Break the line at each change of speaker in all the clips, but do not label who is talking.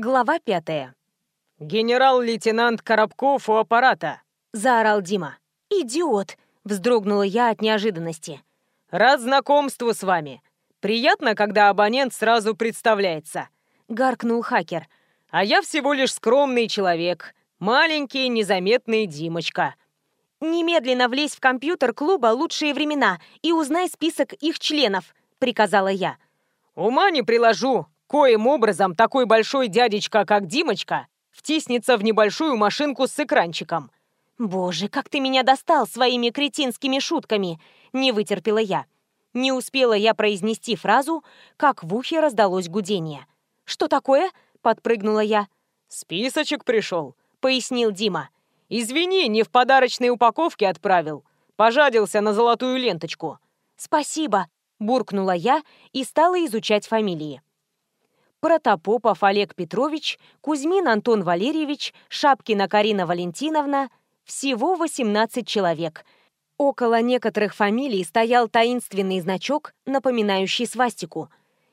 Глава пятая.
«Генерал-лейтенант Коробков у аппарата!»
— заорал Дима. «Идиот!» — вздрогнула я от неожиданности.
«Рад знакомству с вами. Приятно, когда абонент сразу представляется», —
гаркнул хакер.
«А я всего лишь скромный человек. Маленький, незаметный Димочка».
«Немедленно влезь в компьютер клуба «Лучшие времена» и узнай список их членов», — приказала я.
«Ума не приложу, коим образом такой большой дядечка, как Димочка, втиснется в небольшую машинку с экранчиком.
«Боже, как ты меня достал своими кретинскими шутками!» — не вытерпела я. Не успела я произнести фразу, как в ухе раздалось гудение. «Что такое?» — подпрыгнула я.
«Списочек пришел», —
пояснил Дима.
«Извини, не в подарочной упаковке отправил. Пожадился на золотую ленточку».
«Спасибо», — буркнула я и стала изучать фамилии. Протопопов Олег Петрович, Кузьмин Антон Валерьевич, Шапкина Карина Валентиновна. Всего 18 человек. Около некоторых фамилий стоял таинственный значок, напоминающий свастику.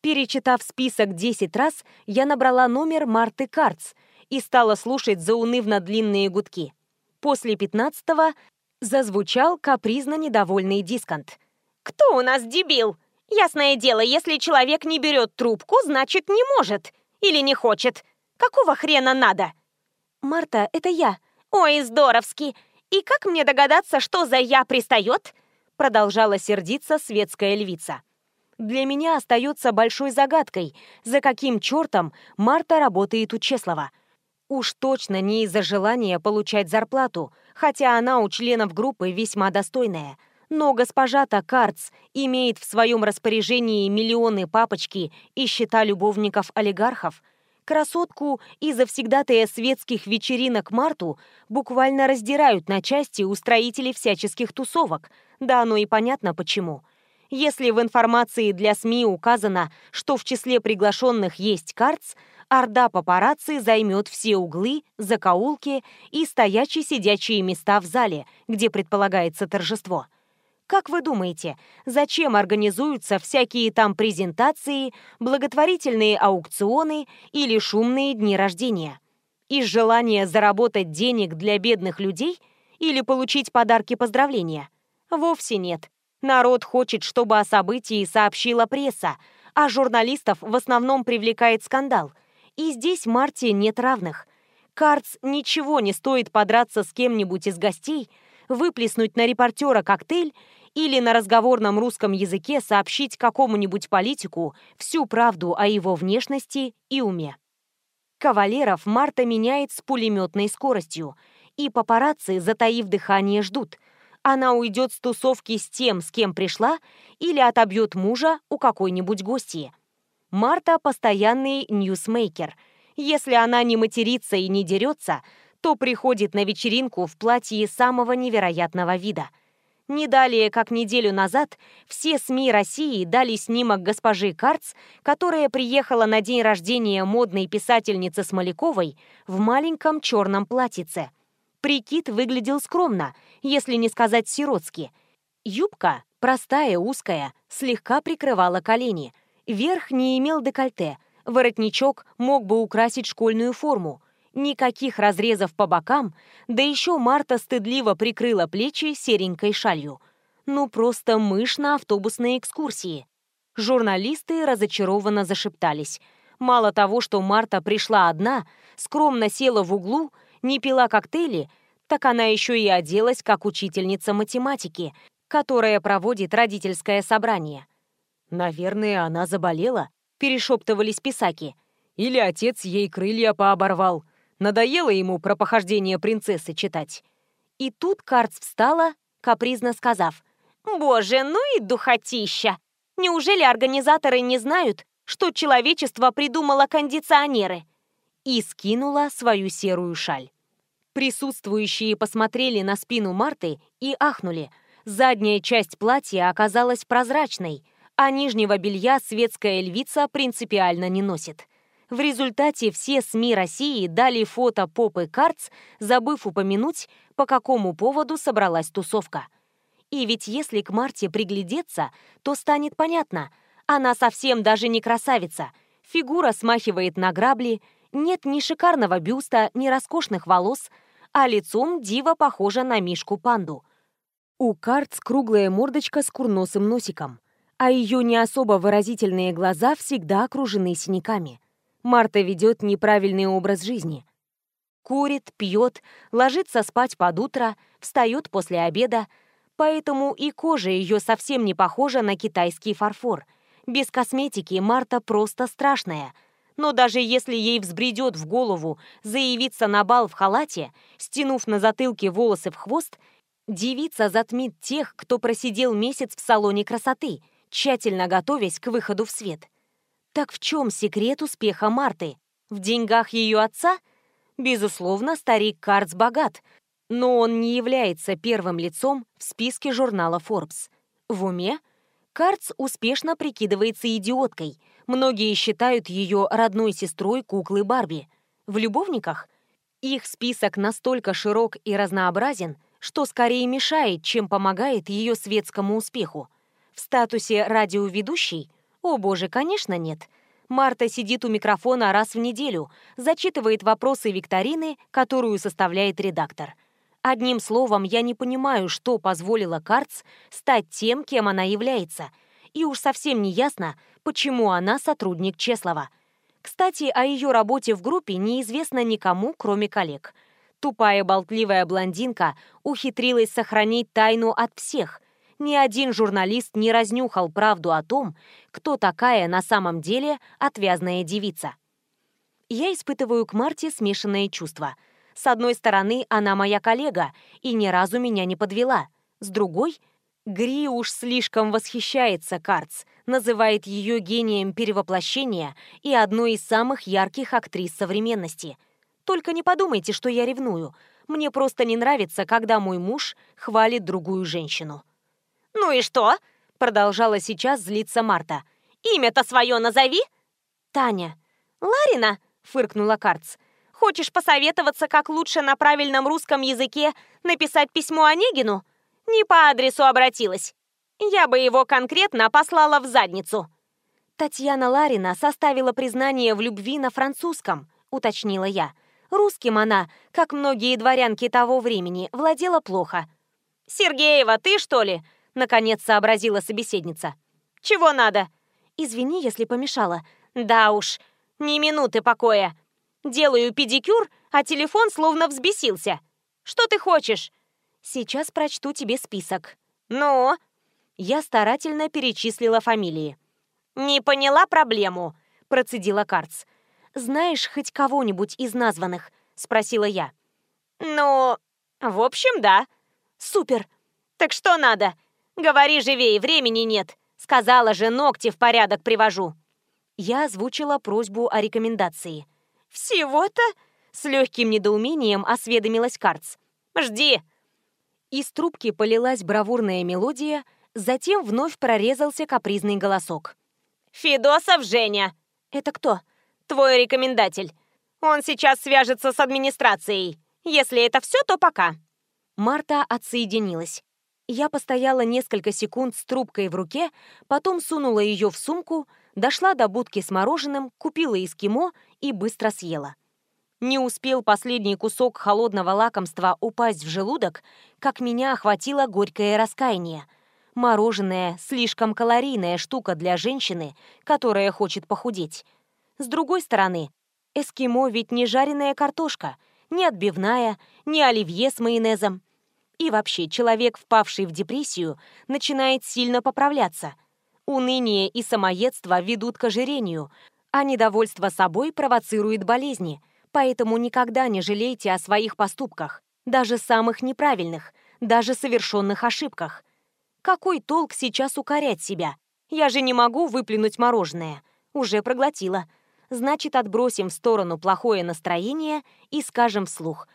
Перечитав список 10 раз, я набрала номер Марты Карц и стала слушать заунывно длинные гудки. После 15-го зазвучал капризно недовольный дисконт. «Кто у нас дебил?» Ясное дело, если человек не берет трубку, значит, не может. Или не хочет. Какого хрена надо? Марта, это я. Ой, здоровски. И как мне догадаться, что за я пристает? Продолжала сердиться светская львица. Для меня остается большой загадкой, за каким чертом Марта работает у Чеслова. Уж точно не из-за желания получать зарплату, хотя она у членов группы весьма достойная – но госпожа-то Карц имеет в своем распоряжении миллионы папочки и счета любовников-олигархов. Красотку и завсегдатая светских вечеринок Марту буквально раздирают на части устроители всяческих тусовок. Да оно и понятно почему. Если в информации для СМИ указано, что в числе приглашенных есть Карц, орда папарацци займет все углы, закоулки и стоячие-сидячие места в зале, где предполагается торжество – как вы думаете, зачем организуются всякие там презентации, благотворительные аукционы или шумные дни рождения? Из желания заработать денег для бедных людей или получить подарки поздравления? Вовсе нет. Народ хочет, чтобы о событии сообщила пресса, а журналистов в основном привлекает скандал. И здесь Марте нет равных. Карц ничего не стоит подраться с кем-нибудь из гостей, выплеснуть на репортера коктейль или на разговорном русском языке сообщить какому-нибудь политику всю правду о его внешности и уме. Кавалеров Марта меняет с пулеметной скоростью, и папарацци, затаив дыхание, ждут. Она уйдет с тусовки с тем, с кем пришла, или отобьет мужа у какой-нибудь гостьи. Марта – постоянный ньюсмейкер. Если она не матерится и не дерется, то приходит на вечеринку в платье самого невероятного вида – не далее, как неделю назад, все СМИ России дали снимок госпожи Карц, которая приехала на день рождения модной писательницы Смоляковой в маленьком черном платьице. Прикид выглядел скромно, если не сказать сиротски. Юбка, простая, узкая, слегка прикрывала колени. Верх не имел декольте, воротничок мог бы украсить школьную форму – Никаких разрезов по бокам, да еще Марта стыдливо прикрыла плечи серенькой шалью. Ну, просто мышь на автобусной экскурсии. Журналисты разочарованно зашептались. Мало того, что Марта пришла одна, скромно села в углу, не пила коктейли, так она еще и оделась как учительница математики, которая проводит родительское собрание. «Наверное, она заболела», — перешептывались писаки. «Или отец ей крылья пооборвал», Надоело ему про похождение принцессы читать. И тут Карц встала, капризно сказав, «Боже, ну и духотища! Неужели организаторы не знают, что человечество придумало кондиционеры?» И скинула свою серую шаль. Присутствующие посмотрели на спину Марты и ахнули. Задняя часть платья оказалась прозрачной, а нижнего белья светская львица принципиально не носит. В результате все СМИ России дали фото Попы Карц, забыв упомянуть, по какому поводу собралась тусовка. И ведь если к Марте приглядеться, то станет понятно, она совсем даже не красавица. Фигура смахивает на грабли, Нет ни шикарного бюста, ни роскошных волос, а лицом дива похожа на мишку-панду. У Карц круглая мордочка с курносым носиком, а ее не особо выразительные глаза всегда окружены синяками. Марта ведет неправильный образ жизни. Курит, пьет, ложится спать под утро, встает после обеда, поэтому и кожа ее совсем не похожа на китайский фарфор. Без косметики Марта просто страшная. Но даже если ей взбредет в голову заявиться на бал в халате, стянув на затылке волосы в хвост, девица затмит тех, кто просидел месяц в салоне красоты, тщательно готовясь к выходу в свет. Так в чем секрет успеха Марты? В деньгах ее отца? Безусловно, старик Карц богат, но он не является первым лицом в списке журнала Forbes. В уме Карц успешно прикидывается идиоткой. Многие считают ее родной сестрой куклы Барби. В любовниках их список настолько широк и разнообразен, что скорее мешает, чем помогает ее светскому успеху. В статусе радиоведущей? О боже, конечно, нет. Марта сидит у микрофона раз в неделю, зачитывает вопросы викторины, которую составляет редактор – Одним словом, я не понимаю, что позволило Карц стать тем, кем она является, и уж совсем не ясно, почему она сотрудник Чеслова. Кстати, о ее работе в группе неизвестно никому, кроме коллег. Тупая болтливая блондинка ухитрилась сохранить тайну от всех. Ни один журналист не разнюхал правду о том, кто такая на самом деле отвязная девица. Я испытываю к Марте смешанные чувства – с одной стороны, она моя коллега и ни разу меня не подвела. С другой, Гри уж слишком восхищается Карц, называет ее гением перевоплощения и одной из самых ярких актрис современности. Только не подумайте, что я ревную. Мне просто не нравится, когда мой муж хвалит другую женщину.
«Ну и что?» — продолжала сейчас злиться Марта. «Имя-то свое назови!»
«Таня».
«Ларина?» — фыркнула Карц. Хочешь посоветоваться, как лучше на правильном русском языке написать письмо Онегину? Не по адресу обратилась. Я бы его конкретно послала в задницу.
Татьяна Ларина составила признание в любви на французском, уточнила я. Русским она, как многие дворянки того времени, владела плохо.
«Сергеева, ты что ли?» — наконец сообразила собеседница. «Чего надо?»
«Извини, если помешала».
«Да уж, ни минуты покоя. Делаю педикюр, а телефон словно взбесился. Что ты хочешь?
Сейчас прочту тебе список.
Ну?
Я старательно перечислила фамилии.
Не поняла проблему, процедила Карц.
Знаешь хоть кого-нибудь из названных? Спросила я.
Ну, в общем, да.
Супер.
Так что надо? Говори живее, времени нет. Сказала же, ногти в порядок привожу.
Я озвучила просьбу о рекомендации.
«Всего-то?» — с легким недоумением осведомилась Карц. «Жди!»
Из трубки полилась бравурная мелодия, затем вновь прорезался капризный голосок.
«Федосов Женя!»
«Это кто?»
«Твой рекомендатель. Он сейчас свяжется с администрацией. Если это все, то пока».
Марта отсоединилась. Я постояла несколько секунд с трубкой в руке, потом сунула ее в сумку, дошла до будки с мороженым, купила эскимо и быстро съела. Не успел последний кусок холодного лакомства упасть в желудок, как меня охватило горькое раскаяние. Мороженое — слишком калорийная штука для женщины, которая хочет похудеть. С другой стороны, эскимо ведь не жареная картошка, не отбивная, не оливье с майонезом. И вообще, человек, впавший в депрессию, начинает сильно поправляться — Уныние и самоедство ведут к ожирению, а недовольство собой провоцирует болезни. Поэтому никогда не жалейте о своих поступках, даже самых неправильных, даже совершенных ошибках. Какой толк сейчас укорять себя? Я же не могу выплюнуть мороженое. Уже проглотила. Значит, отбросим в сторону плохое настроение и скажем вслух.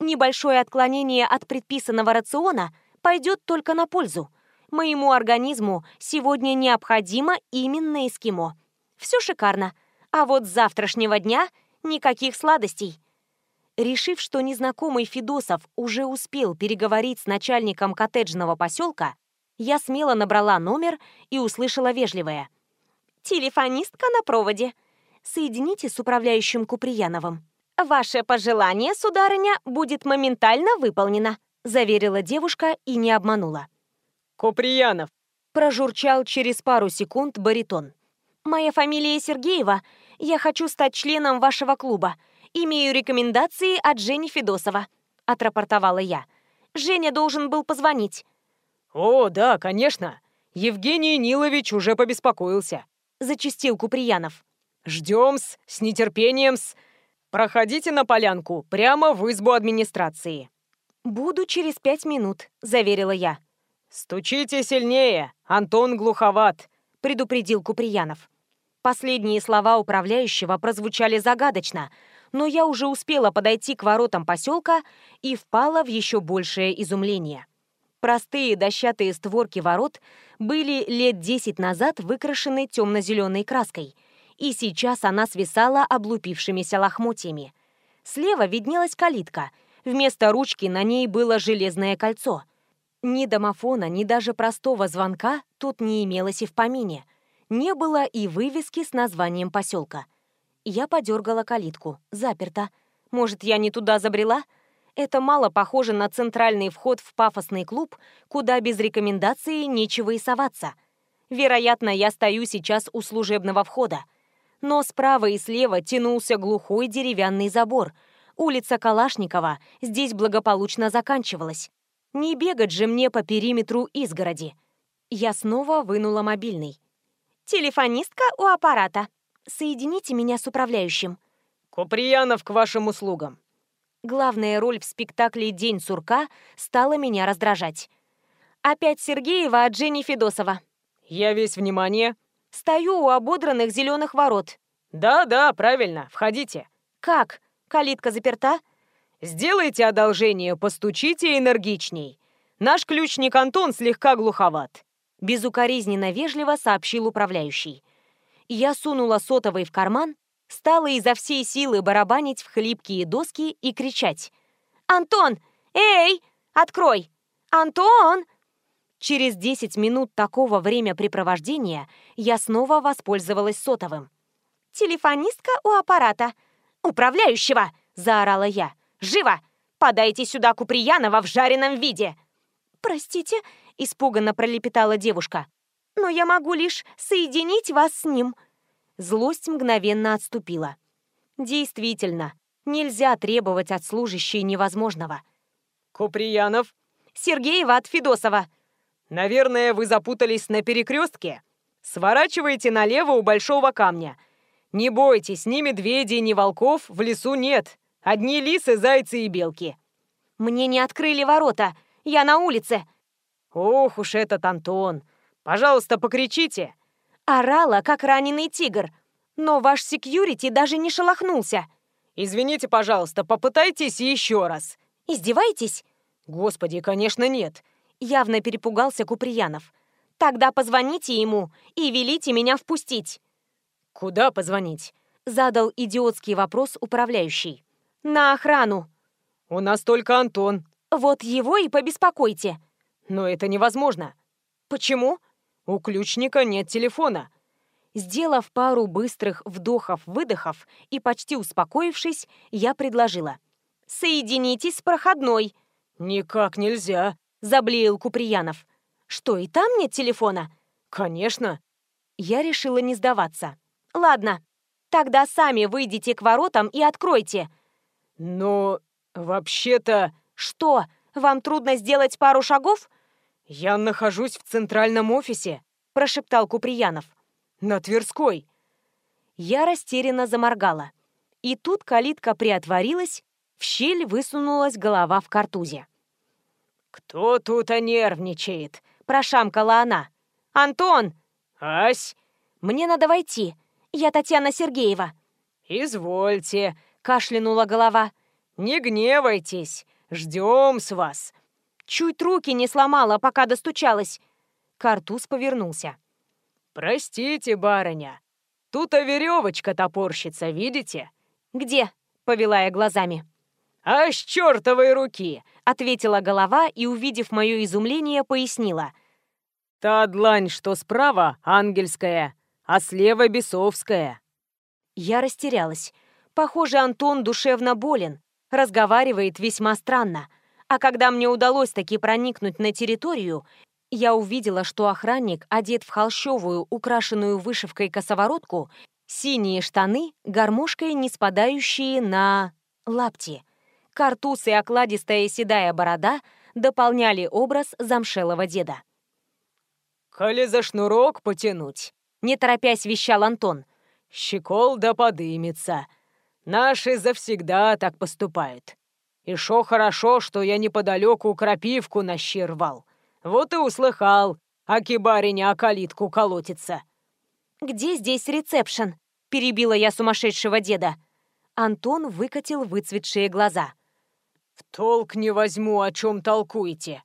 Небольшое отклонение от предписанного рациона пойдет только на пользу. Моему организму сегодня необходимо именно эскимо. Все шикарно. А вот с завтрашнего дня никаких сладостей. Решив, что незнакомый Федосов уже успел переговорить с начальником коттеджного поселка, я смело набрала номер и услышала вежливое.
«Телефонистка на проводе.
Соедините с управляющим Куприяновым».
«Ваше пожелание, сударыня, будет моментально выполнено», заверила девушка и не обманула.
«Куприянов!»
прожурчал через пару секунд баритон. «Моя фамилия Сергеева. Я хочу стать членом вашего клуба. Имею рекомендации от Жени Федосова», — отрапортовала я. «Женя должен был позвонить».
«О, да, конечно. Евгений Нилович уже побеспокоился», —
зачастил Куприянов.
«Ждем-с, с нетерпением-с. Проходите на полянку, прямо в избу администрации».
«Буду через пять минут», — заверила я.
«Стучите сильнее, Антон глуховат», —
предупредил Куприянов. Последние слова управляющего прозвучали загадочно, но я уже успела подойти к воротам поселка и впала в еще большее изумление. Простые дощатые створки ворот были лет десять назад выкрашены темно-зеленой краской, и сейчас она свисала облупившимися лохмотьями. Слева виднелась калитка, вместо ручки на ней было железное кольцо. Ни домофона, ни даже простого звонка тут не имелось и в помине. Не было и вывески с названием поселка. Я подергала калитку. Заперта. Может, я не туда забрела? — это мало похоже на центральный вход в пафосный клуб, куда без рекомендации нечего и соваться. Вероятно, я стою сейчас у служебного входа. Но справа и слева тянулся глухой деревянный забор. Улица Калашникова здесь благополучно заканчивалась. Не бегать же мне по периметру изгороди. Я снова вынула мобильный. «Телефонистка у аппарата. Соедините меня с управляющим».
«Куприянов к вашим услугам».
Главная роль в спектакле «День сурка» стала меня раздражать. Опять Сергеева от Жени Федосова.
«Я весь внимание».
Стою у ободранных зеленых ворот.
«Да-да, правильно, входите».
«Как? Калитка заперта?»
«Сделайте одолжение, постучите энергичней. Наш ключник Антон слегка глуховат».
Безукоризненно вежливо сообщил управляющий. Я сунула сотовый в карман стала изо всей силы барабанить в хлипкие доски и кричать. «Антон! Эй! Открой! Антон!» Через 10 минут такого времяпрепровождения я снова воспользовалась сотовым. «Телефонистка у аппарата. Управляющего!» – заорала я. «Живо! Подайте сюда Куприянова в жареном виде!» «Простите», – испуганно пролепетала девушка. «Но я могу лишь соединить вас с ним». Злость мгновенно отступила. Действительно, нельзя требовать от служащей невозможного.
Куприянов?
Сергеева от Федосова.
Наверное, вы запутались на перекрестке. Сворачивайте налево у большого камня. Не бойтесь, ни медведей, ни волков в лесу нет. Одни лисы, зайцы и белки.
Мне не открыли ворота. Я на улице.
Ох уж этот Антон. Пожалуйста, покричите.
Орала, как раненый тигр. Но ваш секьюрити даже не шелохнулся.
Извините, пожалуйста, попытайтесь еще раз.
Издеваетесь?
Господи, конечно, нет.
Явно перепугался Куприянов. Тогда позвоните ему и велите меня впустить.
Куда позвонить?
Задал идиотский вопрос управляющий. На охрану.
У нас только Антон.
Вот его и побеспокойте.
Но это невозможно.
Почему?
У ключника нет телефона.
Сделав пару быстрых вдохов-выдохов и почти успокоившись, я предложила. «Соединитесь с проходной».
«Никак нельзя», —
заблеял Куприянов. «Что, и там нет телефона?»
«Конечно».
Я решила не сдаваться. «Ладно, тогда сами выйдите к воротам и откройте».
«Но вообще-то...»
«Что, вам трудно сделать пару шагов?»
«Я нахожусь в центральном офисе», – прошептал Куприянов. «На Тверской».
Я растерянно заморгала. И тут калитка приотворилась, в щель высунулась голова в картузе.
«Кто тут нервничает?»
– прошамкала она. «Антон!»
«Ась!»
«Мне надо войти. Я Татьяна Сергеева».
«Извольте», –
кашлянула голова.
«Не гневайтесь. Ждем с вас.
Чуть руки не сломала, пока достучалась. Картуз повернулся.
«Простите, барыня, тут-то веревочка топорщится, видите?»
«Где?» — повела я глазами.
«А с чертовой руки!»
— ответила голова и, увидев мое изумление, пояснила.
«Та длань, что справа, ангельская, а слева бесовская».
Я растерялась. Похоже, Антон душевно болен, разговаривает весьма странно. А когда мне удалось таки проникнуть на территорию, я увидела, что охранник одет в холщовую, украшенную вышивкой косоворотку, синие штаны, гармошкой не спадающие на лапти. Картуз и окладистая седая борода дополняли образ замшелого деда.
«Коли за шнурок потянуть», —
не торопясь вещал Антон.
«Щекол да подымется. Наши завсегда так поступают. И шо хорошо, что я неподалеку крапивку на щи рвал. Вот и услыхал, аки бариня о калитку колотится».
«Где здесь ресепшн?» — перебила я сумасшедшего деда. Антон выкатил выцветшие глаза.
«В толк не возьму, о чем толкуете.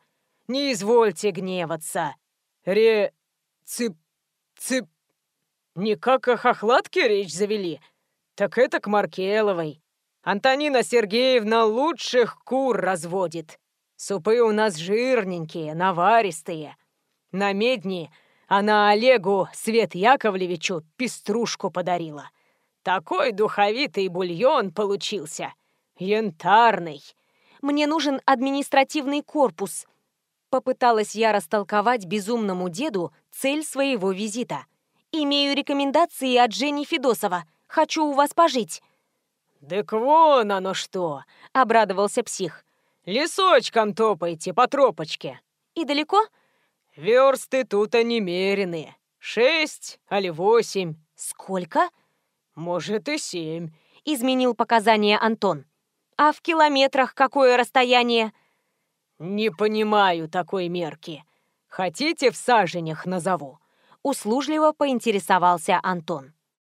Не извольте гневаться. Ре... цып... цып... Не как о хохлатке речь завели, так это к Маркеловой. Антонина Сергеевна лучших кур разводит. Супы у нас жирненькие, наваристые. На медни она Олегу Свет Яковлевичу пеструшку подарила. Такой духовитый бульон получился. Янтарный.
Мне нужен административный корпус. Попыталась я растолковать безумному деду цель своего визита. Имею рекомендации от Жени Федосова. Хочу у вас пожить.
«Так вон оно что!» — обрадовался псих. Лесочком топайте по тропочке.
И далеко?
Версты тут немеренные. Шесть али восемь.
Сколько?
Может и семь.
Изменил показания Антон. А в километрах какое расстояние?
Не понимаю такой мерки. Хотите в саженях назову?
Услужливо поинтересовался Антон.